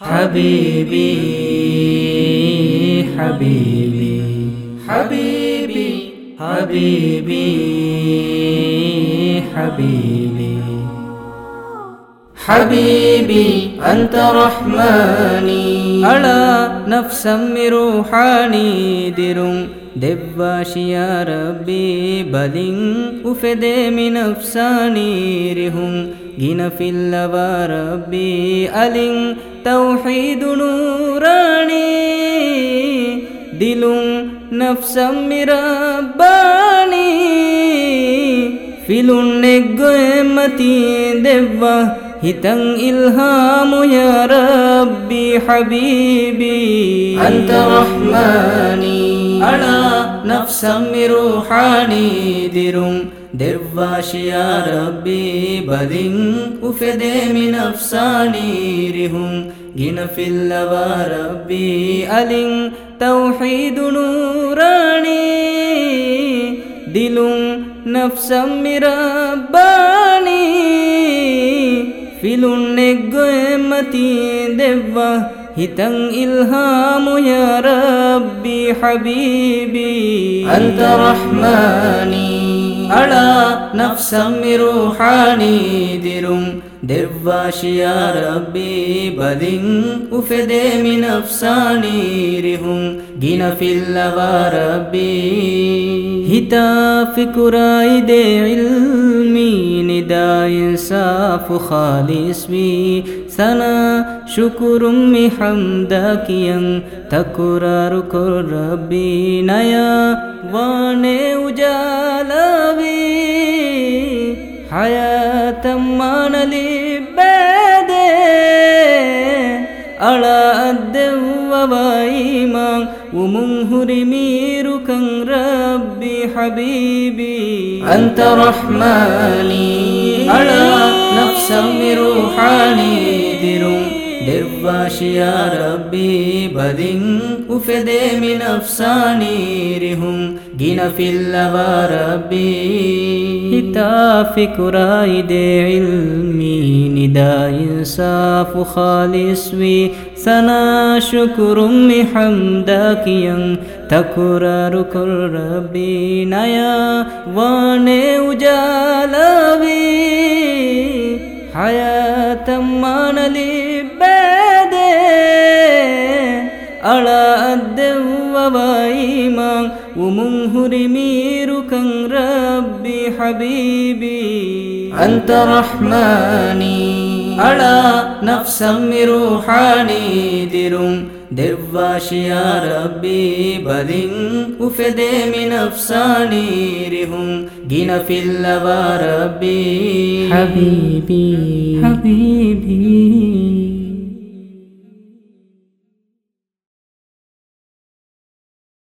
حبیبی حبیبی حبیبی حبیبی حبیبی۔ حبيبي أنت رحماني. على نفسا من روحاني درم دباشي ربي. بلين وفدي من نفساني رهم جنا في اللبا ربي. ألين توحيد نوراني. دلم نفسا من رباني. فيلون نجو متين دبا هتن إلهام يا ربي حبيبي أنت رحماني على نفسا من روحاني درم درواش يا ربي بدين وفدي من أفساني رهم جن في اللبا ربي ألين توحيد نوراني دلم نفسا من رباني ಫಿಲುಣ್ಣೆಗ್ಗೊ ಎಮ್ಮತಿ ದೆವ್ವ ಹಿತಂ ಇಲ್ಹಾಮು ಯಾ ರಬ್ಬಿ ಹಬೀಬಿ ಅಂತ ರಹ್ಮಾನಿ ಅಳ ನಫ್ಸಮ್ಮಿ ರೂಹಾಣಿ ದಿರುಂ ದೆವ್ವಾಶಿಯ ರಬ್ಬಿ ಬದಿಂ ಉಫೆದೆ ಮಿ ನಫ್ಸಾನಿ ರಿಹುಂ ಗಿನ ಫಿಲ್ಲವ ರಬ್ಬಿ ಹಿತ ಫಿಕುರಾಯಿದೆ ಇಲ್ಮಿ ನಿದಾಯಸ إنصاف خالص بي سنا شكر أمي حمدك ين تكرار كر ربي. نيا واني وجالبي حياة مانلي بيدي على الدوايما ومنهر ميرك ربي حبيبي. أنت رحماني. على روحاني درم درواش يا ربي بدين وفدي من أفساني رهم جينا في اللغا ربي هتافي كرايد علمي نداء إنصاف خالص وي سنا شكر حمدك ين تكرار كل ربي نيا واني وجالبي حياة من لبادي على الدوايما ومنهر ميرك ربي حبيبي أنت رحماني على نفسا من روحاني درم درواش يا ربي بدين وفدي من أفساني رهم جينا في اللبا ربي حبيبي حبيبي